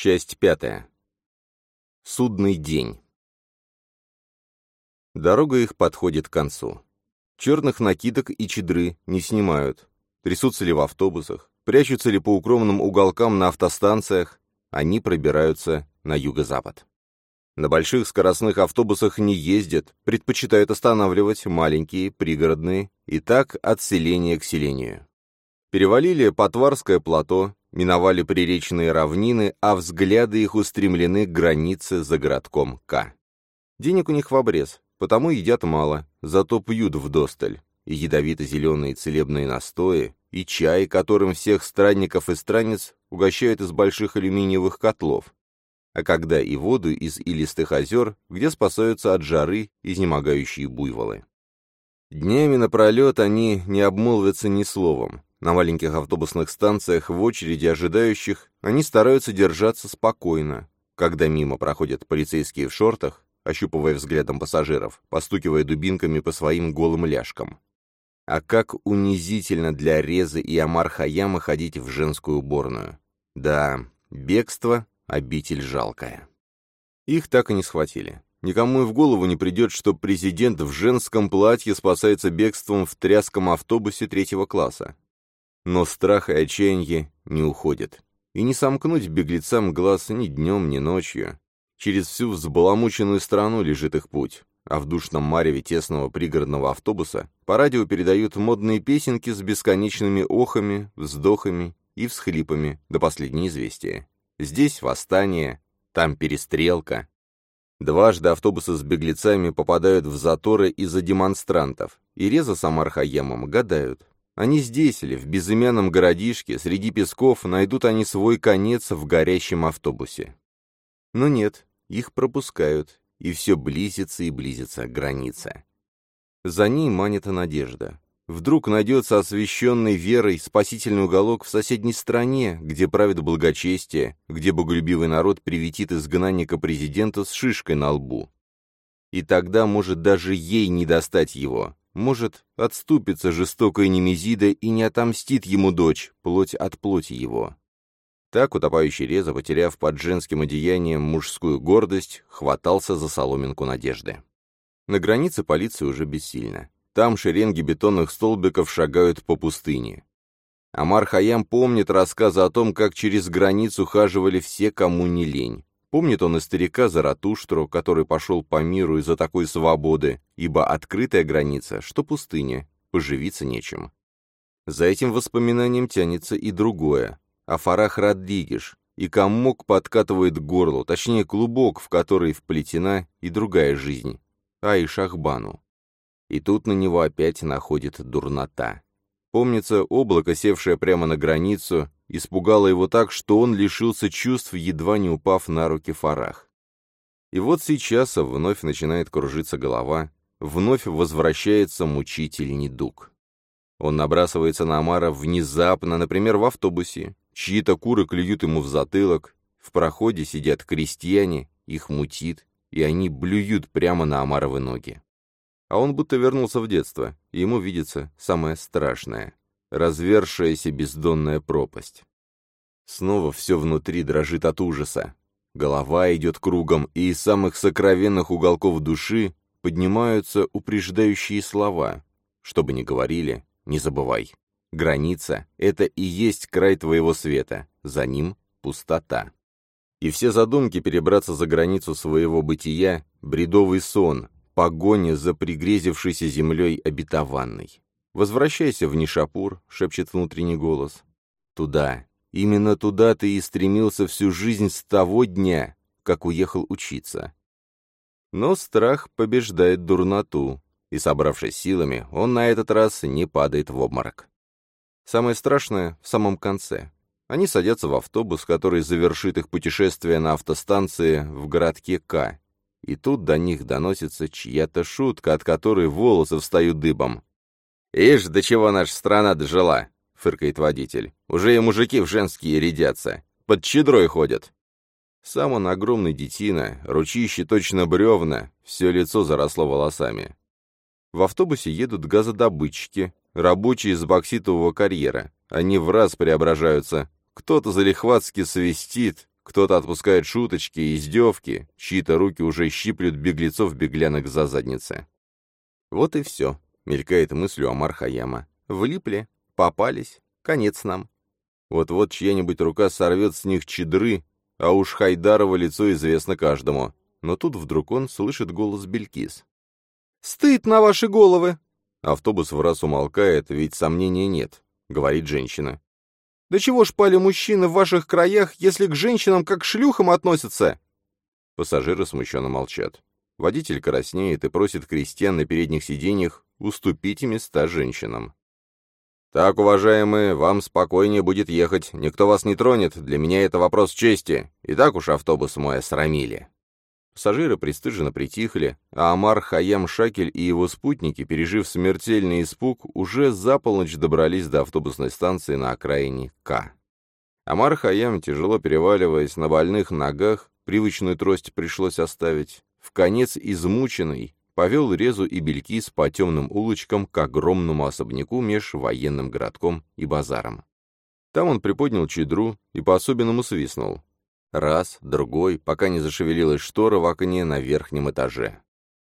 Часть пятая. Судный день. Дорога их подходит к концу. Черных накидок и чедры не снимают. Трясутся ли в автобусах, прячутся ли по укромным уголкам на автостанциях, они пробираются на юго-запад. На больших скоростных автобусах не ездят, предпочитают останавливать маленькие, пригородные, и так от селения к селению. Перевалили Потварское плато, миновали приречные равнины, а взгляды их устремлены к границе за городком К. Денег у них в обрез, потому едят мало, зато пьют вдосталь. И ядовито-зеленые целебные настои, и чай, которым всех странников и странниц угощают из больших алюминиевых котлов, а когда и воду из илистых озер, где спасаются от жары изнемогающие буйволы. Днями напролет они не обмолвятся ни словом. На маленьких автобусных станциях в очереди ожидающих они стараются держаться спокойно. Когда мимо проходят полицейские в шортах, ощупывая взглядом пассажиров, постукивая дубинками по своим голым ляжкам. А как унизительно для Резы и Амар Хаяма ходить в женскую уборную. Да, бегство — обитель жалкая. Их так и не схватили. Никому и в голову не придет, что президент в женском платье спасается бегством в тряском автобусе третьего класса. Но страх и отчаяние не уходят. И не сомкнуть беглецам глаз ни днем, ни ночью. Через всю взбаламученную страну лежит их путь, а в душном мареве тесного пригородного автобуса по радио передают модные песенки с бесконечными охами, вздохами и всхлипами до последнего известия. Здесь восстание, там перестрелка, Дважды автобусы с беглецами попадают в заторы из-за демонстрантов, и Реза с Амархаемом гадают. Они здесь ли, в безымянном городишке, среди песков, найдут они свой конец в горящем автобусе. Но нет, их пропускают, и все близится и близится граница. За ней манит надежда. Вдруг найдется освященный верой спасительный уголок в соседней стране, где правит благочестие, где боголюбивый народ приветит изгнанника-президента с шишкой на лбу. И тогда, может, даже ей не достать его. Может, отступится жестокая Немезида и не отомстит ему дочь, плоть от плоти его. Так утопающий Реза, потеряв под женским одеянием мужскую гордость, хватался за соломинку надежды. На границе полиция уже бессильна. Там шеренги бетонных столбиков шагают по пустыне. Амар Хаям помнит рассказы о том, как через границу хаживали все, кому не лень. Помнит он и старика Заратуштру, который пошел по миру из-за такой свободы, ибо открытая граница, что пустыня, поживиться нечем. За этим воспоминанием тянется и другое. Афарах Радлигиш, и комок подкатывает к горлу, точнее клубок, в который вплетена и другая жизнь, Аишахбану. И тут на него опять находит дурнота. Помнится, облако, севшее прямо на границу, испугало его так, что он лишился чувств, едва не упав на руки Фарах. И вот сейчас вновь начинает кружиться голова, вновь возвращается мучитель недуг. Он набрасывается на Амара внезапно, например, в автобусе. Чьи-то куры клюют ему в затылок, в проходе сидят крестьяне, их мутит, и они блюют прямо на Амаровы ноги. А он будто вернулся в детство, и ему видится самое страшное — развершаяся бездонная пропасть. Снова все внутри дрожит от ужаса. Голова идет кругом, и из самых сокровенных уголков души поднимаются упреждающие слова. Что бы ни говорили, не забывай. Граница — это и есть край твоего света, за ним — пустота. И все задумки перебраться за границу своего бытия — бредовый сон, погоне за пригрезившейся землей обетованной. «Возвращайся в Нишапур», — шепчет внутренний голос. «Туда, именно туда ты и стремился всю жизнь с того дня, как уехал учиться». Но страх побеждает дурноту, и, собравшись силами, он на этот раз не падает в обморок. Самое страшное в самом конце. Они садятся в автобус, который завершит их путешествие на автостанции в городке К, и тут до них доносится чья-то шутка, от которой волосы встают дыбом. «Ишь, до чего наша страна дожила!» — фыркает водитель. «Уже и мужики в женские рядятся. Под чедрой ходят». Сам он огромный детина, ручище точно бревна, все лицо заросло волосами. В автобусе едут газодобытчики, рабочие из бокситового карьера. Они в раз преображаются. Кто-то залихватски свистит, Кто-то отпускает шуточки и издевки, чьи-то руки уже щиплют беглецов-беглянок за задницы. Вот и все, мелькает мыслью Амар Хаяма. Влипли, попались, конец нам. Вот-вот чья-нибудь рука сорвет с них чедры, а уж Хайдарова лицо известно каждому. Но тут вдруг он слышит голос Белькис. «Стыд на ваши головы!» Автобус в раз умолкает, ведь сомнения нет, говорит женщина. «Да чего ж пали мужчины в ваших краях, если к женщинам как к шлюхам относятся?» Пассажиры смущенно молчат. Водитель краснеет и просит крестьян на передних сиденьях уступить места женщинам. «Так, уважаемые, вам спокойнее будет ехать, никто вас не тронет, для меня это вопрос чести, и так уж автобус мой осрамили». Пассажиры пристыженно притихли, а Амар Хаям Шакель и его спутники, пережив смертельный испуг, уже за полночь добрались до автобусной станции на окраине К. Амар Хаям, тяжело переваливаясь на больных ногах, привычную трость пришлось оставить, в конец измученный, повел Резу и Белькис по темным улочкам к огромному особняку меж военным городком и базаром. Там он приподнял чедру и по-особенному свистнул. Раз, другой, пока не зашевелилась штора в окне на верхнем этаже.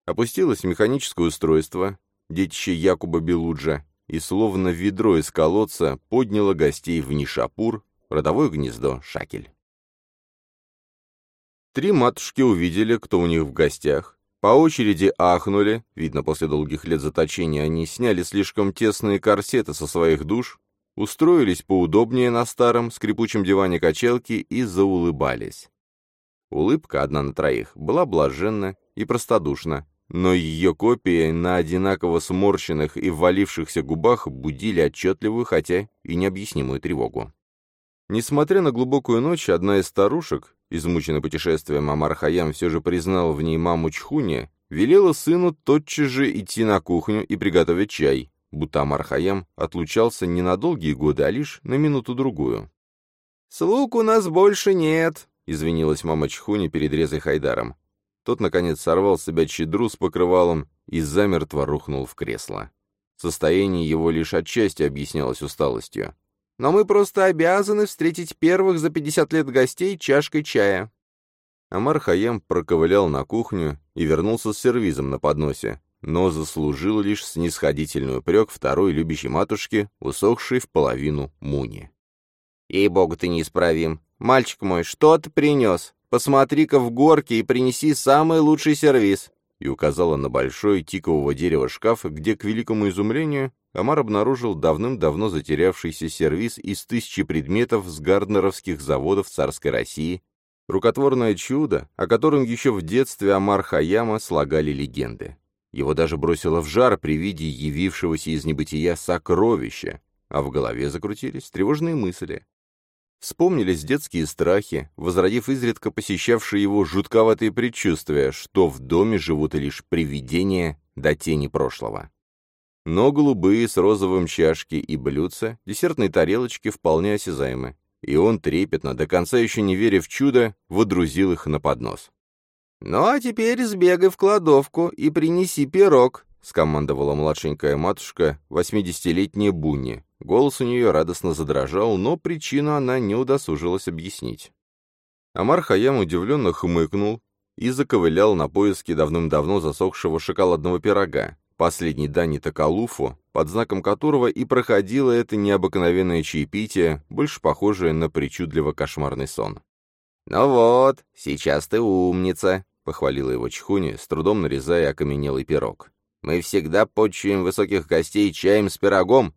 Опустилось механическое устройство, детище Якуба Белуджа, и словно ведро из колодца подняло гостей в Нишапур, родовое гнездо Шакель. Три матушки увидели, кто у них в гостях, по очереди ахнули, видно, после долгих лет заточения они сняли слишком тесные корсеты со своих душ, устроились поудобнее на старом скрипучем диване качелки и заулыбались. Улыбка, одна на троих, была блаженна и простодушна, но ее копии на одинаково сморщенных и ввалившихся губах будили отчетливую, хотя и необъяснимую тревогу. Несмотря на глубокую ночь, одна из старушек, измученная путешествием Амар Хаям все же признал в ней маму Чхуни, велела сыну тотчас же идти на кухню и приготовить чай, будто Амар Хаям отлучался не на долгие годы, а лишь на минуту-другую. «Слуг у нас больше нет», — извинилась мама Чхуни перед Резой Хайдаром. Тот, наконец, сорвал с себя чедру с покрывалом и замертво рухнул в кресло. Состояние его лишь отчасти объяснялось усталостью. «Но мы просто обязаны встретить первых за пятьдесят лет гостей чашкой чая». Амар Хаям проковылял на кухню и вернулся с сервизом на подносе, но заслужил лишь снисходительный упрек второй любящей матушки, усохшей в половину муни. «Ей-богу, ты неисправим. Мальчик мой, что ты принес? Посмотри-ка в горке и принеси самый лучший сервиз!» и указала на большой тикового дерева шкаф, где, к великому изумлению, Амар обнаружил давным-давно затерявшийся сервиз из тысячи предметов с гарднеровских заводов царской России, рукотворное чудо, о котором еще в детстве Амар Хаяма слагали легенды. Его даже бросило в жар при виде явившегося из небытия сокровища, а в голове закрутились тревожные мысли. Вспомнились детские страхи, возродив изредка посещавшие его жутковатые предчувствия, что в доме живут лишь привидения до тени прошлого. Но голубые с розовым чашки и блюдца, десертные тарелочки вполне осязаемы, и он трепетно, до конца еще не веря в чудо, водрузил их на поднос. «Ну а теперь сбегай в кладовку и принеси пирог», — скомандовала младшенькая матушка, восьмидесятилетняя Бунни. Голос у нее радостно задрожал, но причину она не удосужилась объяснить. Амар Хаям удивленно хмыкнул и заковылял на поиски давным-давно засохшего шоколадного пирога, последней дани Такалуфу, под знаком которого и проходило это необыкновенное чаепитие, больше похожее на причудливо-кошмарный сон. «Ну вот, сейчас ты умница», — похвалила его Чхуни, с трудом нарезая окаменелый пирог. «Мы всегда почуем высоких гостей чаем с пирогом».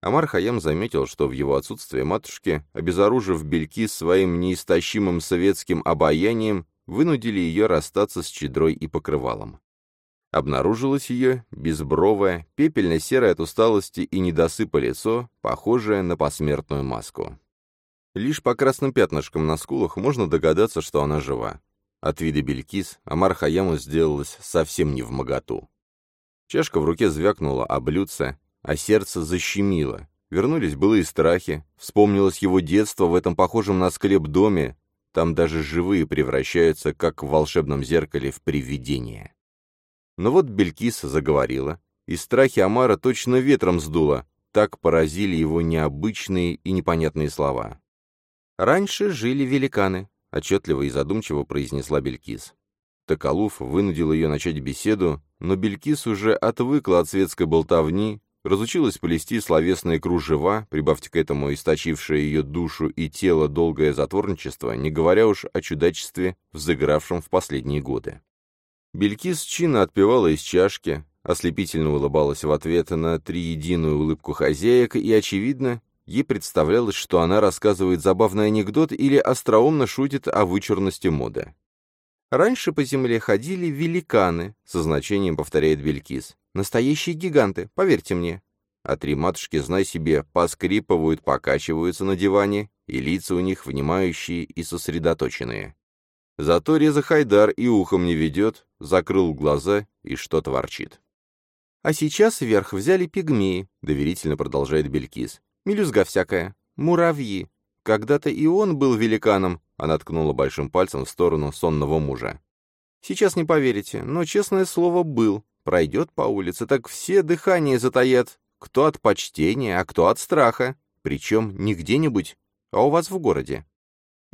Амар Хаям заметил, что в его отсутствие матушки, обезоружив бельки своим неистощимым советским обаянием, вынудили ее расстаться с чедрой и покрывалом. Обнаружилось ее безбровое, пепельно-серое от усталости и недосыпа лицо, похожее на посмертную маску. Лишь по красным пятнышкам на скулах можно догадаться, что она жива. От вида Белькис Амар Хаяму сделалось совсем не в моготу. Чашка в руке звякнула о блюдце, а сердце защемило. Вернулись былые страхи, вспомнилось его детство в этом похожем на склеп доме, там даже живые превращаются, как в волшебном зеркале, в привидения. Но вот Белькис заговорила, и страхи Амара точно ветром сдуло, так поразили его необычные и непонятные слова. Раньше жили великаны. отчетливо и задумчиво произнесла Белькис. Токолув вынудил ее начать беседу, но Белькис уже отвыкла от светской болтовни, разучилась плести словесные кружева, прибавьте к этому источившее ее душу и тело долгое затворничество, не говоря уж о чудачестве, взыгравшем в последние годы. Белькис чинно отпивала из чашки, ослепительно улыбалась в ответ на триединую улыбку хозяек, и, очевидно, ей представлялось, что она рассказывает забавный анекдот или остроумно шутит о вычурности моды. «Раньше по земле ходили великаны», — со значением повторяет Белькис. «Настоящие гиганты, поверьте мне». А три матушки, знай себе, поскрипывают, покачиваются на диване, и лица у них внимающие и сосредоточенные. Зато Реза Хайдар и ухом не ведет, закрыл глаза и что-то ворчит. «А сейчас вверх взяли пигмеи», — доверительно продолжает Белькис. «Мелюзга всякая. Муравьи. Когда-то и он был великаном», — она ткнула большим пальцем в сторону сонного мужа. «Сейчас не поверите, но, честное слово, был. Пройдет по улице, так все дыхание затаят. Кто от почтения, а кто от страха. Причем не где-нибудь, а у вас в городе.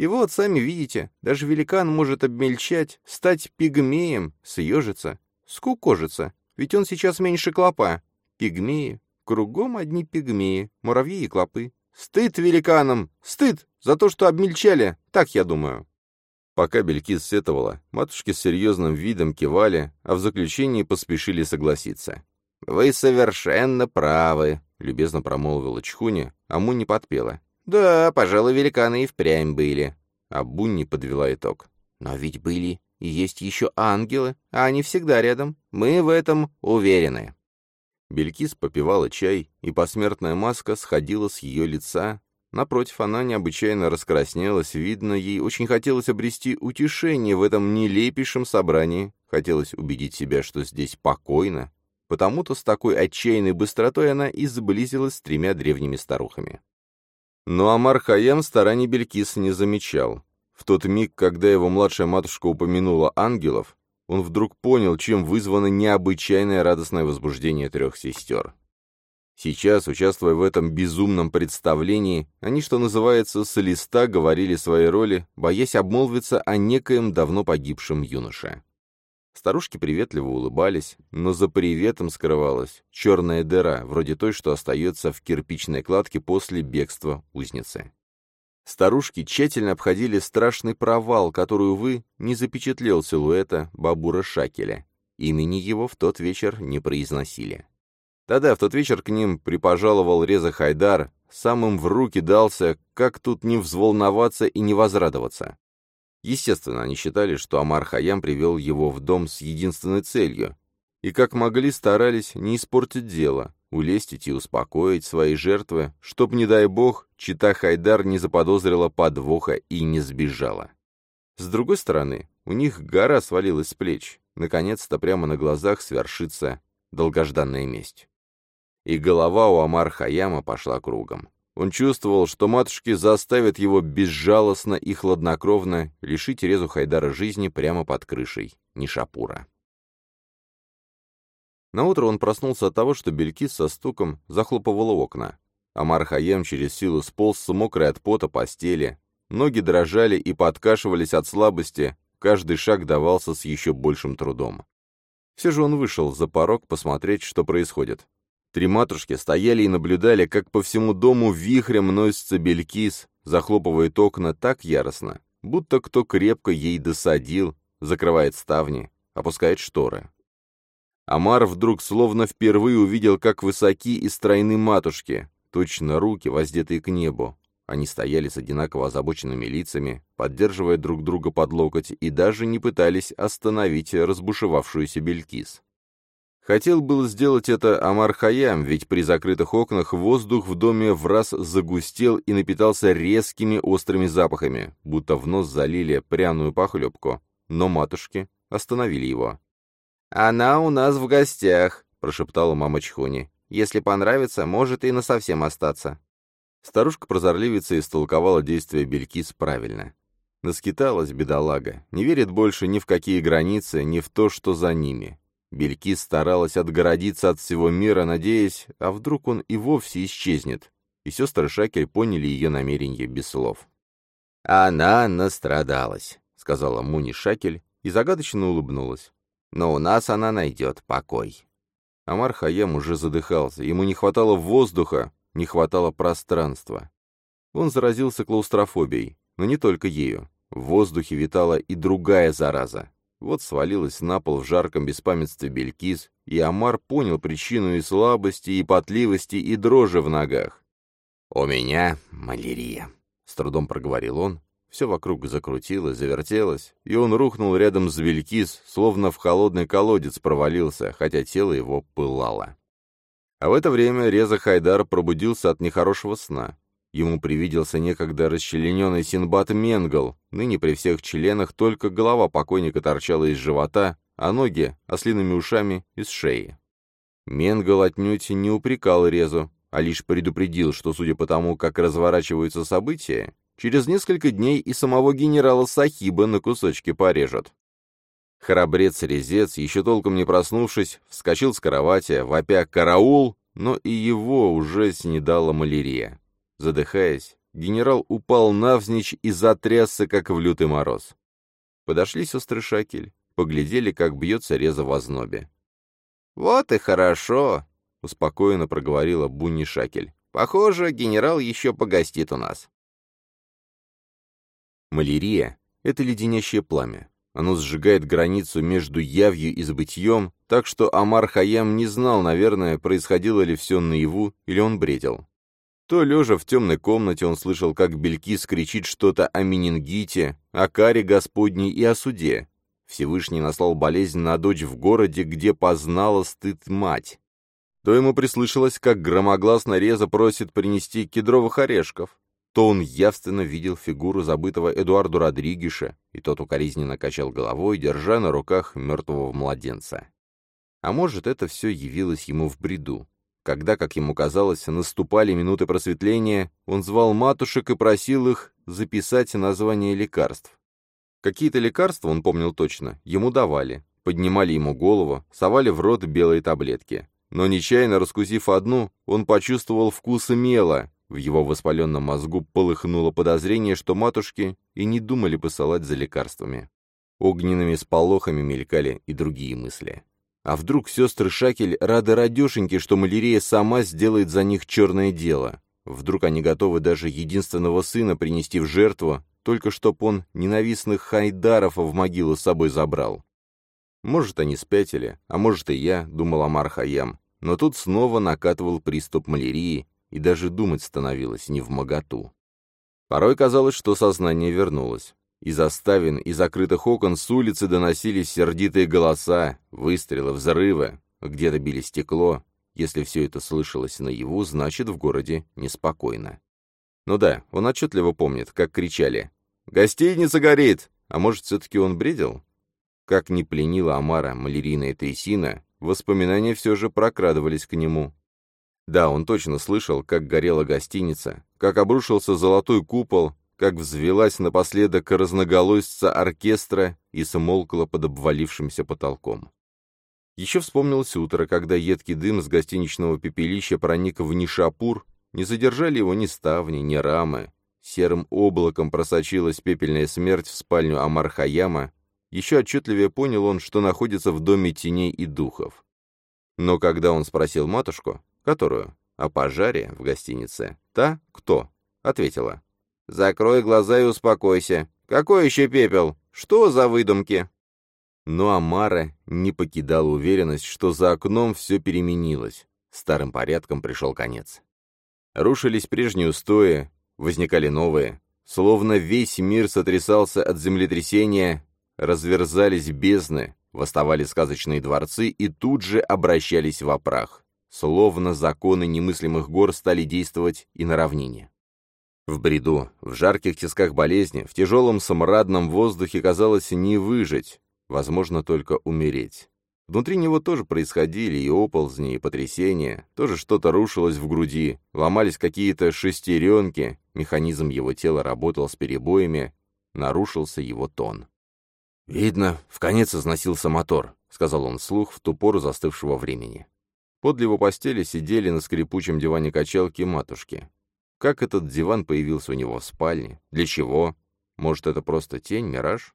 И вот, сами видите, даже великан может обмельчать, стать пигмеем, съежиться, скукожиться, ведь он сейчас меньше клопа. Пигмеи. Кругом одни пигмеи, муравьи и клопы. Стыд великанам! Стыд! За то, что обмельчали! Так я думаю. Пока Белькис сетовала, матушки с серьезным видом кивали, а в заключении поспешили согласиться. «Вы совершенно правы», — любезно промолвила Чхуни, а Мунни подпела. «Да, пожалуй, великаны и впрямь были». А Бунни подвела итог. «Но ведь были и есть еще ангелы, а они всегда рядом. Мы в этом уверены». Белькис попивала чай, и посмертная маска сходила с ее лица. Напротив, она необычайно раскраснелась, видно, ей очень хотелось обрести утешение в этом нелепейшем собрании, хотелось убедить себя, что здесь покойно. Потому-то с такой отчаянной быстротой она и сблизилась с тремя древними старухами. Но Амар Хаям стараний Белькис не замечал. В тот миг, когда его младшая матушка упомянула ангелов, он вдруг понял, чем вызвано необычайное радостное возбуждение трех сестер. Сейчас, участвуя в этом безумном представлении, они, что называется, с листа говорили свои роли, боясь обмолвиться о некоем давно погибшем юноше. Старушки приветливо улыбались, но за приветом скрывалась черная дыра, вроде той, что остается в кирпичной кладке после бегства узницы. Старушки тщательно обходили страшный провал, который, увы, не запечатлел силуэта Бабура Шакеля. Имени его в тот вечер не произносили. Да-да, в тот вечер к ним припожаловал Реза Хайдар, сам им в руки дался, как тут не взволноваться и не возрадоваться. Естественно, они считали, что Амар Хаям привел его в дом с единственной целью, и как могли старались не испортить дело, улестить и успокоить свои жертвы, чтоб, не дай бог, чита Хайдар не заподозрила подвоха и не сбежала. С другой стороны, у них гора свалилась с плеч, наконец-то прямо на глазах свершится долгожданная месть. И голова у Амар Хаяма пошла кругом. Он чувствовал, что матушки заставят его безжалостно и хладнокровно лишить Резу Хайдара жизни прямо под крышей Нишапура. Наутро он проснулся от того, что Белькис со стуком захлопывала окна. Амар Хаем через силу сполз с мокрой от пота постели. Ноги дрожали и подкашивались от слабости, каждый шаг давался с еще большим трудом. Все же он вышел за порог посмотреть, что происходит. Три матушки стояли и наблюдали, как по всему дому вихрем носится Белькис, захлопывает окна так яростно, будто кто крепко ей досадил, закрывает ставни, опускает шторы. Амар вдруг словно впервые увидел, как высоки и стройны матушки, точно руки, воздетые к небу. Они стояли с одинаково озабоченными лицами, поддерживая друг друга под локоть, и даже не пытались остановить разбушевавшуюся Белькис. Хотел было сделать это Амар Хаям, ведь при закрытых окнах воздух в доме в раз загустел и напитался резкими острыми запахами, будто в нос залили пряную похлебку. Но матушки остановили его. «Она у нас в гостях», — прошептала мама Чхуни. «Если понравится, может и насовсем остаться». Старушка-прозорливица истолковала действия Белькис правильно. Наскиталась бедолага, не верит больше ни в какие границы, ни в то, что за ними. Белькис старалась отгородиться от всего мира, надеясь, а вдруг он и вовсе исчезнет. И сестры Шакель поняли ее намерение без слов. «Она настрадалась», — сказала Муни Шакель и загадочно улыбнулась. «Но у нас она найдет покой». Амар Хаям уже задыхался, ему не хватало воздуха, не хватало пространства. Он заразился клаустрофобией, но не только ею. В воздухе витала и другая зараза. Вот свалилась на пол в жарком беспамятстве Белькис, и Амар понял причину и слабости, и потливости, и дрожи в ногах. «У меня малярия», — с трудом проговорил он. Все вокруг закрутилось, завертелось, и он рухнул рядом с Белькис, словно в холодный колодец провалился, хотя тело его пылало. А в это время Реза Хайдар пробудился от нехорошего сна. Ему привиделся некогда расчлененный Синбад Менгл, ныне при всех членах только голова покойника торчала из живота, а ноги — ослиными ушами из шеи. Менгл отнюдь не упрекал Резу, а лишь предупредил, что, судя по тому, как разворачиваются события, через несколько дней и самого генерала Сахиба на кусочки порежут. Храбрец-резец, еще толком не проснувшись, вскочил с кровати, вопя «караул», но и его уже снедала малярия. Задыхаясь, генерал упал навзничь и затрясся, как в лютый мороз. Подошли сестры Шакель, поглядели, как бьется реза в ознобе. «Вот и хорошо», — успокоенно проговорила Бунни Шакель. «Похоже, генерал еще погостит у нас». Малярия — это леденящее пламя. Оно сжигает границу между явью и забытьем, так что Амар Хаям не знал, наверное, происходило ли все наяву или он бредил. То, лежа в темной комнате, он слышал, как Белькис кричит что-то о менингите, о каре Господней и о суде. Всевышний наслал болезнь на дочь в городе, где познала стыд мать. То ему прислышалось, как громогласно Реза просит принести кедровых орешков. То он явственно видел фигуру забытого Эдуарду Родригеша, и тот укоризненно качал головой, держа на руках мертвого младенца. А может, это все явилось ему в бреду. Когда, как ему казалось, наступали минуты просветления, он звал матушек и просил их записать название лекарств. Какие-то лекарства, он помнил точно, ему давали, поднимали ему голову, совали в рот белые таблетки. Но нечаянно раскусив одну, он почувствовал вкус мела, в его воспаленном мозгу полыхнуло подозрение, что матушки и не думали посылать за лекарствами. Огненными сполохами мелькали и другие мысли. А вдруг сестры Шакель рады радешеньки, что малярия сама сделает за них черное дело? Вдруг они готовы даже единственного сына принести в жертву, только чтоб он ненавистных хайдаров в могилу с собой забрал? Может, они спятили, а может и я, думал Амар Хаям, но тут снова накатывал приступ малярии, и даже думать становилось не в моготу. Порой казалось, что сознание вернулось. Из оставин и закрытых окон с улицы доносились сердитые голоса, выстрелы, взрывы, где-то били стекло. Если все это слышалось наяву, значит, в городе неспокойно. Ну да, он отчетливо помнит, как кричали «Гостиница горит!» А может, все-таки он бредил? Как не пленила Амара малярийная трясина, воспоминания все же прокрадывались к нему. Да, он точно слышал, как горела гостиница, как обрушился золотой купол, как взвелась напоследок разноголосица оркестра и смолкла под обвалившимся потолком. Еще вспомнилось утро, когда едкий дым с гостиничного пепелища проник в Нишапур, не задержали его ни ставни, ни рамы. Серым облаком просочилась пепельная смерть в спальню Амар-Хаяма. Еще отчетливее понял он, что находится в доме теней и духов. Но когда он спросил матушку, которую, о пожаре в гостинице, та кто, ответила, Закрой глаза и успокойся. Какой еще пепел? Что за выдумки?» Но Амара не покидала уверенность, что за окном все переменилось. Старым порядком пришел конец. Рушились прежние устои, возникали новые. Словно весь мир сотрясался от землетрясения, разверзались бездны, восставали сказочные дворцы и тут же обращались в прах. Словно законы немыслимых гор стали действовать и на равнине. В бреду, в жарких тисках болезни, в тяжелом самрадном воздухе казалось не выжить, возможно, только умереть. Внутри него тоже происходили и оползни, и потрясения, тоже что-то рушилось в груди, ломались какие-то шестеренки, механизм его тела работал с перебоями, нарушился его тон. «Видно, в конец износился мотор», — сказал он вслух в ту пору застывшего времени. Подле его постели сидели на скрипучем диване качалки матушки. Как этот диван появился у него в спальне? Для чего? Может, это просто тень, мираж?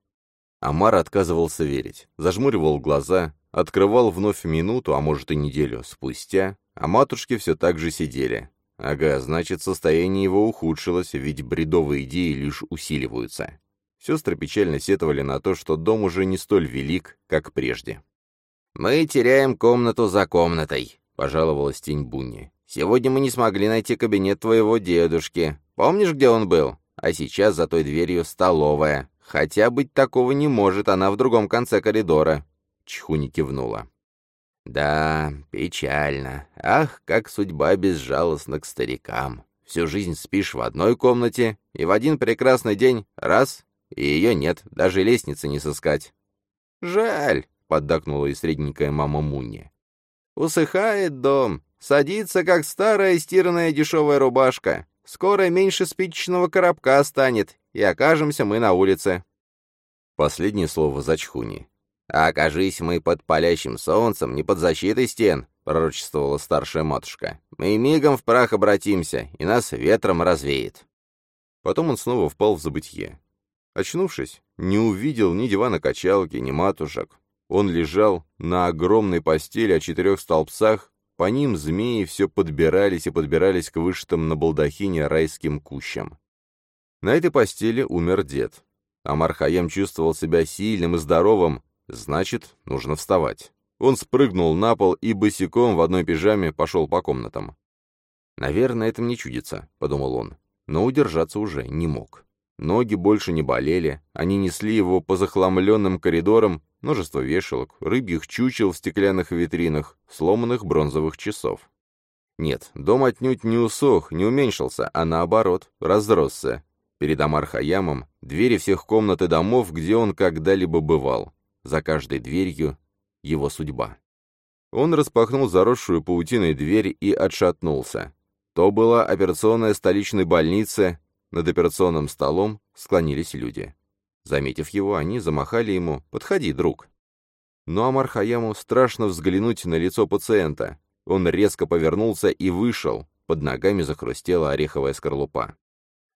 Амар отказывался верить, зажмуривал глаза, открывал вновь минуту, а может и неделю спустя, а матушки все так же сидели. Ага, значит, состояние его ухудшилось, ведь бредовые идеи лишь усиливаются. Сестры печально сетовали на то, что дом уже не столь велик, как прежде. «Мы теряем комнату за комнатой», — пожаловалась тень Бунни. «Сегодня мы не смогли найти кабинет твоего дедушки. Помнишь, где он был? А сейчас за той дверью столовая. Хотя быть такого не может, она в другом конце коридора». Чхуни кивнула. «Да, печально. Ах, как судьба безжалостна к старикам. Всю жизнь спишь в одной комнате, и в один прекрасный день — раз, и ее нет, даже лестницы не сыскать». «Жаль», — поддакнула и средненькая мама Мунни. «Усыхает дом, садится, как старая стиранная дешевая рубашка. Скоро меньше спичечного коробка станет, и окажемся мы на улице». Последнее слово за Чхуни. «А окажись мы под палящим солнцем, не под защитой стен», — пророчествовала старшая матушка. «Мы мигом в прах обратимся, и нас ветром развеет». Потом он снова впал в забытье. Очнувшись, не увидел ни дивана-качалки, ни матушек. Он лежал на огромной постели о четырех столбцах, по ним змеи все подбирались и подбирались к вышитым на балдахине райским кущам. На этой постели умер дед. Амар Хаям чувствовал себя сильным и здоровым, значит, нужно вставать. Он спрыгнул на пол и босиком в одной пижаме пошел по комнатам. «Наверное, это мне чудится», — подумал он, но удержаться уже не мог. Ноги больше не болели, они несли его по захламленным коридорам, множество вешалок, рыбьих чучел в стеклянных витринах, сломанных бронзовых часов. Нет, дом отнюдь не усох, не уменьшился, а наоборот, разросся. Перед Амар-Хаямом двери всех комнат и домов, где он когда-либо бывал. За каждой дверью его судьба. Он распахнул заросшую паутиной дверь и отшатнулся. То была операционная столичной больницы, над операционным столом склонились люди. Заметив его, они замахали ему «Подходи, друг». Но Амар Хаяму страшно взглянуть на лицо пациента. Он резко повернулся и вышел. Под ногами захрустела ореховая скорлупа.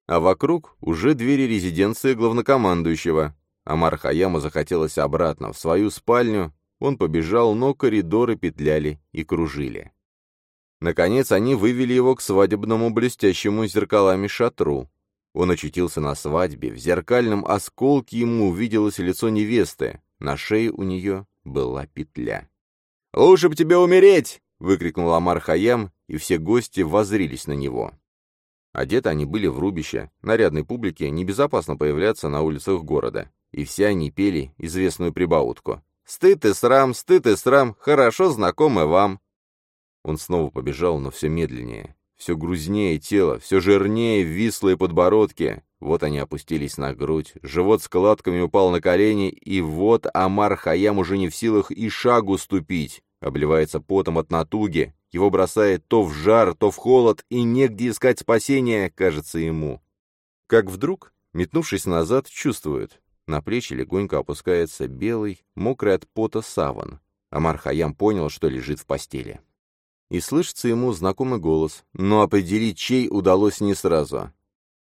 А вокруг уже двери резиденции главнокомандующего. Амар Хаяму захотелось обратно, в свою спальню. Он побежал, но коридоры петляли и кружили. Наконец они вывели его к свадебному блестящему зеркалами шатру. Он очутился на свадьбе, в зеркальном осколке ему увиделось лицо невесты, на шее у нее была петля. «Лучше бы тебе умереть!» — выкрикнул Амар Хаям, и все гости воззрились на него. Одеты они были в рубище, нарядной публике небезопасно появляться на улицах города, и все они пели известную прибаутку. «Стыд и срам, стыд и срам, хорошо знакомы вам!» Он снова побежал, но все медленнее. Все грузнее тело, все жирнее вислые подбородки. Вот они опустились на грудь, живот складками упал на колени, и вот Амар Хаям уже не в силах и шагу ступить. Обливается потом от натуги, его бросает то в жар, то в холод, и негде искать спасения, кажется ему. Как вдруг, метнувшись назад, чувствует, на плечи легонько опускается белый, мокрый от пота саван. Амар Хаям понял, что лежит в постели и слышится ему знакомый голос, но определить, чей удалось не сразу.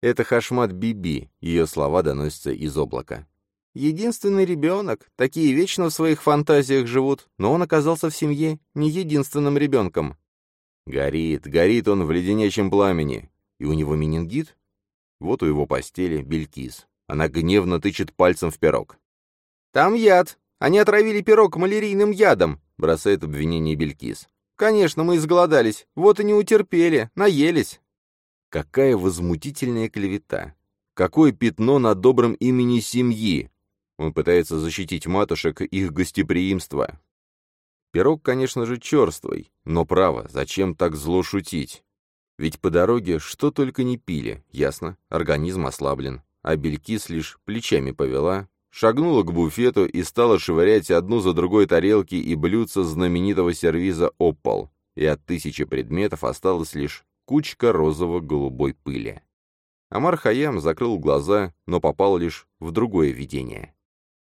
Это Хашмат Биби, ее слова доносятся из облака. Единственный ребенок, такие вечно в своих фантазиях живут, но он оказался в семье не единственным ребенком. Горит, горит он в леденящем пламени. И у него менингит? Вот у его постели Белькис. Она гневно тычет пальцем в пирог. «Там яд! Они отравили пирог малярийным ядом!» бросает обвинение Белькис. «Конечно, мы изголодались. Вот и не утерпели, наелись». Какая возмутительная клевета! Какое пятно на добром имени семьи! Он пытается защитить матушек их гостеприимство. Пирог, конечно же, черствый, но право, зачем так зло шутить? Ведь по дороге что только не пили, ясно, организм ослаблен, а Белькис лишь плечами повела, шагнула к буфету и стала швырять одну за другой тарелки и блюдца знаменитого сервиза «Оппол», и от тысячи предметов осталась лишь кучка розово-голубой пыли. Амар Хаям закрыл глаза, но попал лишь в другое видение.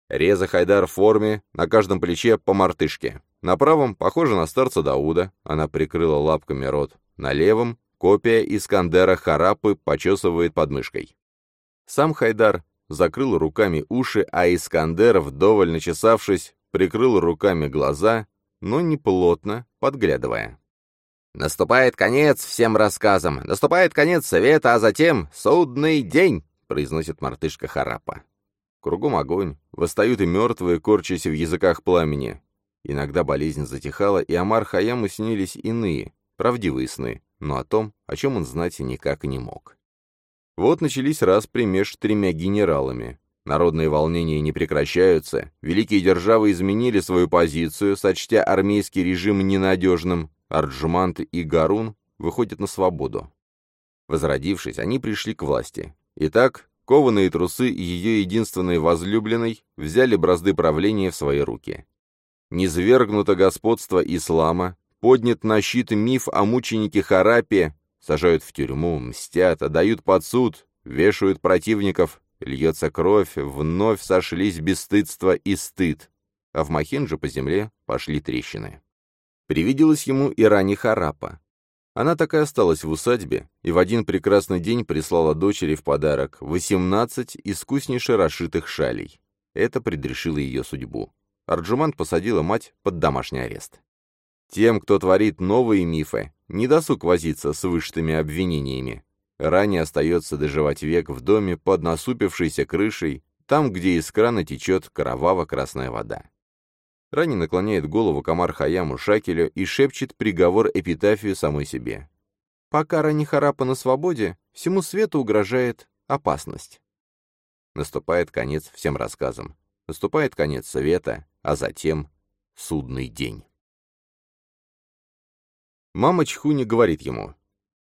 Реза Хайдар в форме, на каждом плече по мартышке. На правом похоже на старца Дауда, она прикрыла лапками рот. На левом копия Искандера Харапы почесывает подмышкой. Сам Хайдар закрыл руками уши, а Искандер, вдоволь начесавшись, прикрыл руками глаза, но не плотно, подглядывая. «Наступает конец всем рассказам, наступает конец света, а затем судный день!» — произносит мартышка Харапа. Кругом огонь, восстают и мертвые, корчась в языках пламени. Иногда болезнь затихала, и Амар Хаяму снились иные, правдивые сны, но о том, о чем он знать никак не мог. Вот начались распри меж тремя генералами. Народные волнения не прекращаются, великие державы изменили свою позицию, сочтя армейский режим ненадежным, Арджумант и Гарун выходят на свободу. Возродившись, они пришли к власти. Итак, кованые трусы ее единственной возлюбленной взяли бразды правления в свои руки. Низвергнуто господство ислама, поднят на щит миф о мученике Харапе, сажают в тюрьму, мстят, отдают под суд, вешают противников, льется кровь, вновь сошлись бесстыдство и стыд, а в Махинже по земле пошли трещины. Привиделась ему и Рани Харапа. Она так и осталась в усадьбе, и в один прекрасный день прислала дочери в подарок 18 искуснейше расшитых шалей. Это предрешило ее судьбу. Арджуман посадила мать под домашний арест. Тем, кто творит новые мифы, не досуг возиться с вышитыми обвинениями. Ранее остается доживать век в доме под насупившейся крышей, там, где из крана течет кроваво-красная вода. Рани наклоняет голову Камар Хаяму Шакелю и шепчет приговор эпитафию самой себе. Пока Рани Харапа на свободе, всему свету угрожает опасность. Наступает конец всем рассказам. Наступает конец света, а затем судный день. Мама Чхуни говорит ему,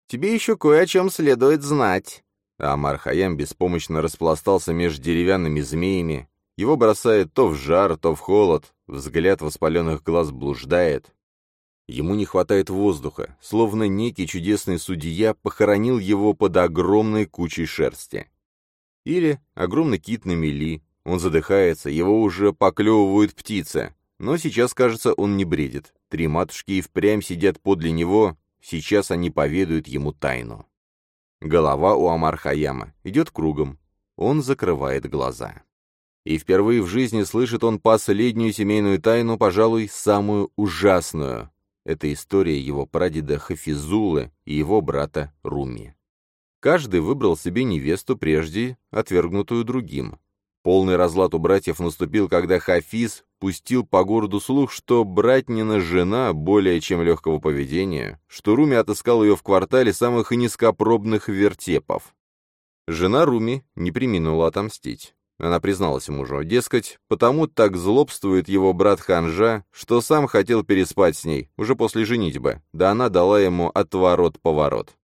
«Тебе еще кое о чем следует знать». А Амар Хаям беспомощно распластался между деревянными змеями, его бросает то в жар, то в холод, взгляд воспаленных глаз блуждает. Ему не хватает воздуха, словно некий чудесный судья похоронил его под огромной кучей шерсти. Или огромный кит на мели, он задыхается, его уже поклевывают птицы. Но сейчас, кажется, он не бредит. Три матушки и впрямь сидят подле него, сейчас они поведают ему тайну. Голова у Амар Хаяма идет кругом. Он закрывает глаза. И впервые в жизни слышит он последнюю семейную тайну, пожалуй, самую ужасную. Это история его прадеда Хафизулы и его брата Руми. Каждый выбрал себе невесту, прежде отвергнутую другим. Полный разлад у братьев наступил, когда Хафиз пустил по городу слух, что братнина жена более чем легкого поведения, что Руми отыскал ее в квартале самых низкопробных вертепов. Жена Руми не приминула отомстить. Она призналась мужу, дескать, потому так злобствует его брат Ханжа, что сам хотел переспать с ней, уже после женитьбы, да она дала ему отворот-поворот.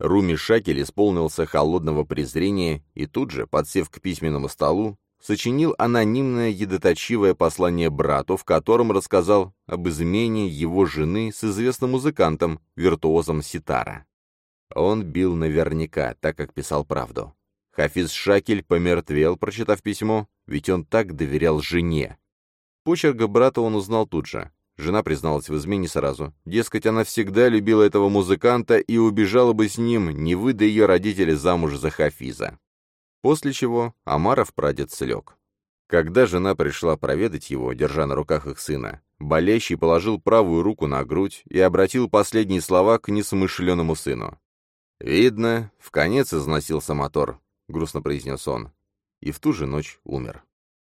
Руми Шакель исполнился холодного презрения и тут же, подсев к письменному столу, сочинил анонимное едоточивое послание брату, в котором рассказал об измене его жены с известным музыкантом, виртуозом ситара. Он бил наверняка, так как писал правду. Хафиз Шакель помертвел, прочитав письмо, ведь он так доверял жене. Почерк брата он узнал тут же. Жена призналась в измене сразу. Дескать, она всегда любила этого музыканта и убежала бы с ним, не выдая ее родители замуж за Хафиза. После чего Амаров прадед слег. Когда жена пришла проведать его, держа на руках их сына, болящий положил правую руку на грудь и обратил последние слова к несмышленному сыну. «Видно, в конец износился мотор», — грустно произнес он. И в ту же ночь умер.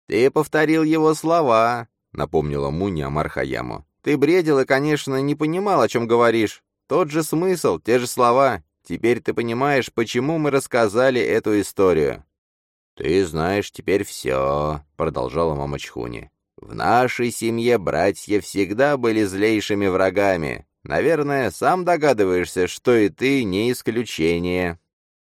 «Ты повторил его слова», — напомнила Муни Амар Хаяму. «Ты бредил и, конечно, не понимал, о чем говоришь. Тот же смысл, те же слова. Теперь ты понимаешь, почему мы рассказали эту историю». «Ты знаешь теперь все», — продолжала мама Чхуни. «В нашей семье братья всегда были злейшими врагами. Наверное, сам догадываешься, что и ты не исключение».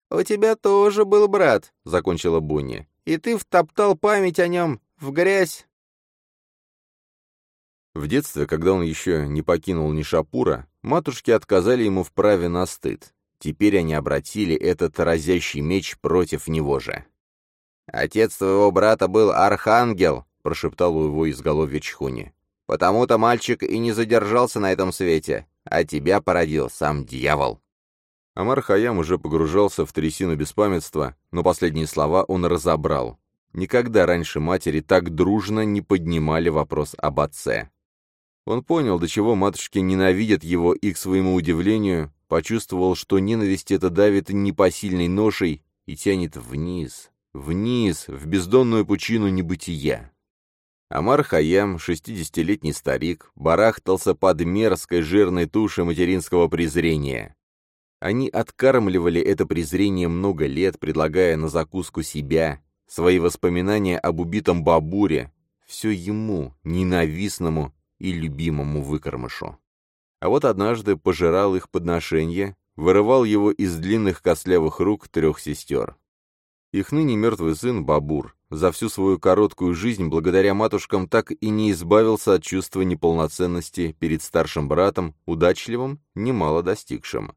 «У тебя тоже был брат», — закончила Бунни. «И ты втоптал память о нем в грязь». В детстве, когда он еще не покинул Нишапура, матушки отказали ему в праве на стыд. Теперь они обратили этот разящий меч против него же. «Отец твоего брата был архангел», — прошептал у его изголовья Чхуни. «Потому-то мальчик и не задержался на этом свете, а тебя породил сам дьявол». Амар Хаям уже погружался в трясину беспамятства, но последние слова он разобрал. Никогда раньше матери так дружно не поднимали вопрос об отце. Он понял, до чего матушки ненавидят его, и, к своему удивлению, почувствовал, что ненависть это давит непосильной ношей и тянет вниз, вниз, в бездонную пучину небытия. Амар Хаям, шестидесятилетний старик, барахтался под мерзкой жирной тушей материнского презрения. Они откармливали это презрение много лет, предлагая на закуску себя, свои воспоминания об убитом бабуре, все ему, ненавистному и любимому выкормышу. А вот однажды пожирал их подношение, вырывал его из длинных костлявых рук трех сестер. Их ныне мертвый сын Бабур за всю свою короткую жизнь благодаря матушкам так и не избавился от чувства неполноценности перед старшим братом, удачливым, немало достигшим.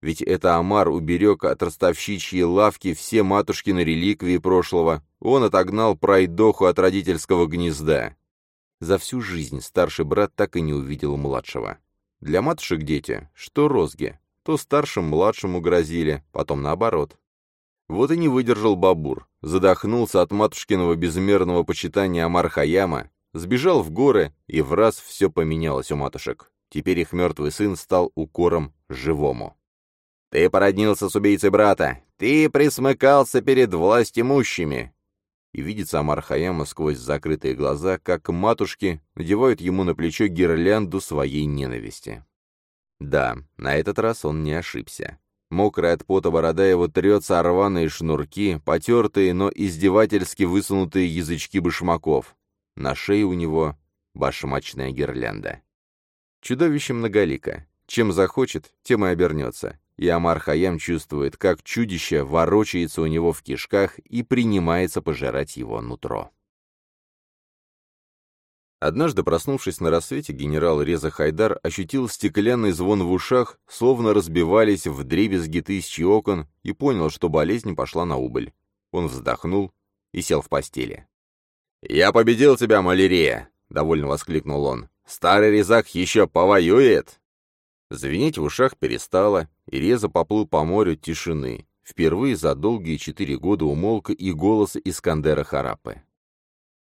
Ведь это Амар уберег от ростовщичьей лавки все матушкины реликвии прошлого, он отогнал пройдоху от родительского гнезда. За всю жизнь старший брат так и не увидел младшего. Для матушек дети, что розги, то старшим младшему грозили, потом наоборот. Вот и не выдержал Бабур, задохнулся от матушкиного безмерного почитания Амар Хаяма, сбежал в горы, и в раз все поменялось у матушек. Теперь их мертвый сын стал укором живому. «Ты породнился с убийцей брата! Ты присмыкался перед властимущими!» И видится Амар Хаяма сквозь закрытые глаза, как матушки надевают ему на плечо гирлянду своей ненависти. Да, на этот раз он не ошибся. Мокрая от пота борода его трется рваные шнурки, потертые, но издевательски высунутые язычки башмаков. На шее у него башмачная гирлянда. Чудовище многолико. Чем захочет, тем и обернется и Амар Хаям чувствует, как чудище ворочается у него в кишках и принимается пожирать его нутро. Однажды, проснувшись на рассвете, генерал Реза Хайдар ощутил стеклянный звон в ушах, словно разбивались в дребезги тысячи окон, и понял, что болезнь пошла на убыль. Он вздохнул и сел в постели. «Я победил тебя, малярия!» — довольно воскликнул он. «Старый резак еще повоюет!» Звенеть в ушах перестало, и реза поплыл по морю тишины. Впервые за долгие четыре года умолк и голос Искандера Харапы.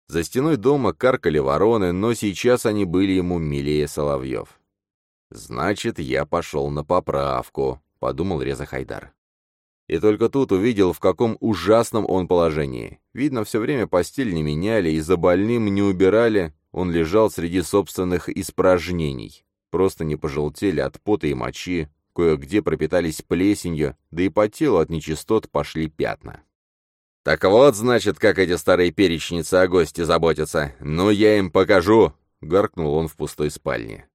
За стеной дома каркали вороны, но сейчас они были ему милее соловьев. «Значит, я пошел на поправку», — подумал Реза Хайдар. И только тут увидел, в каком ужасном он положении. Видно, все время постель не меняли и за больным не убирали, он лежал среди собственных испражнений просто не пожелтели от пота и мочи, кое-где пропитались плесенью, да и по телу от нечистот пошли пятна. «Так вот, значит, как эти старые перечницы о гости заботятся. Ну, я им покажу!» — гаркнул он в пустой спальне.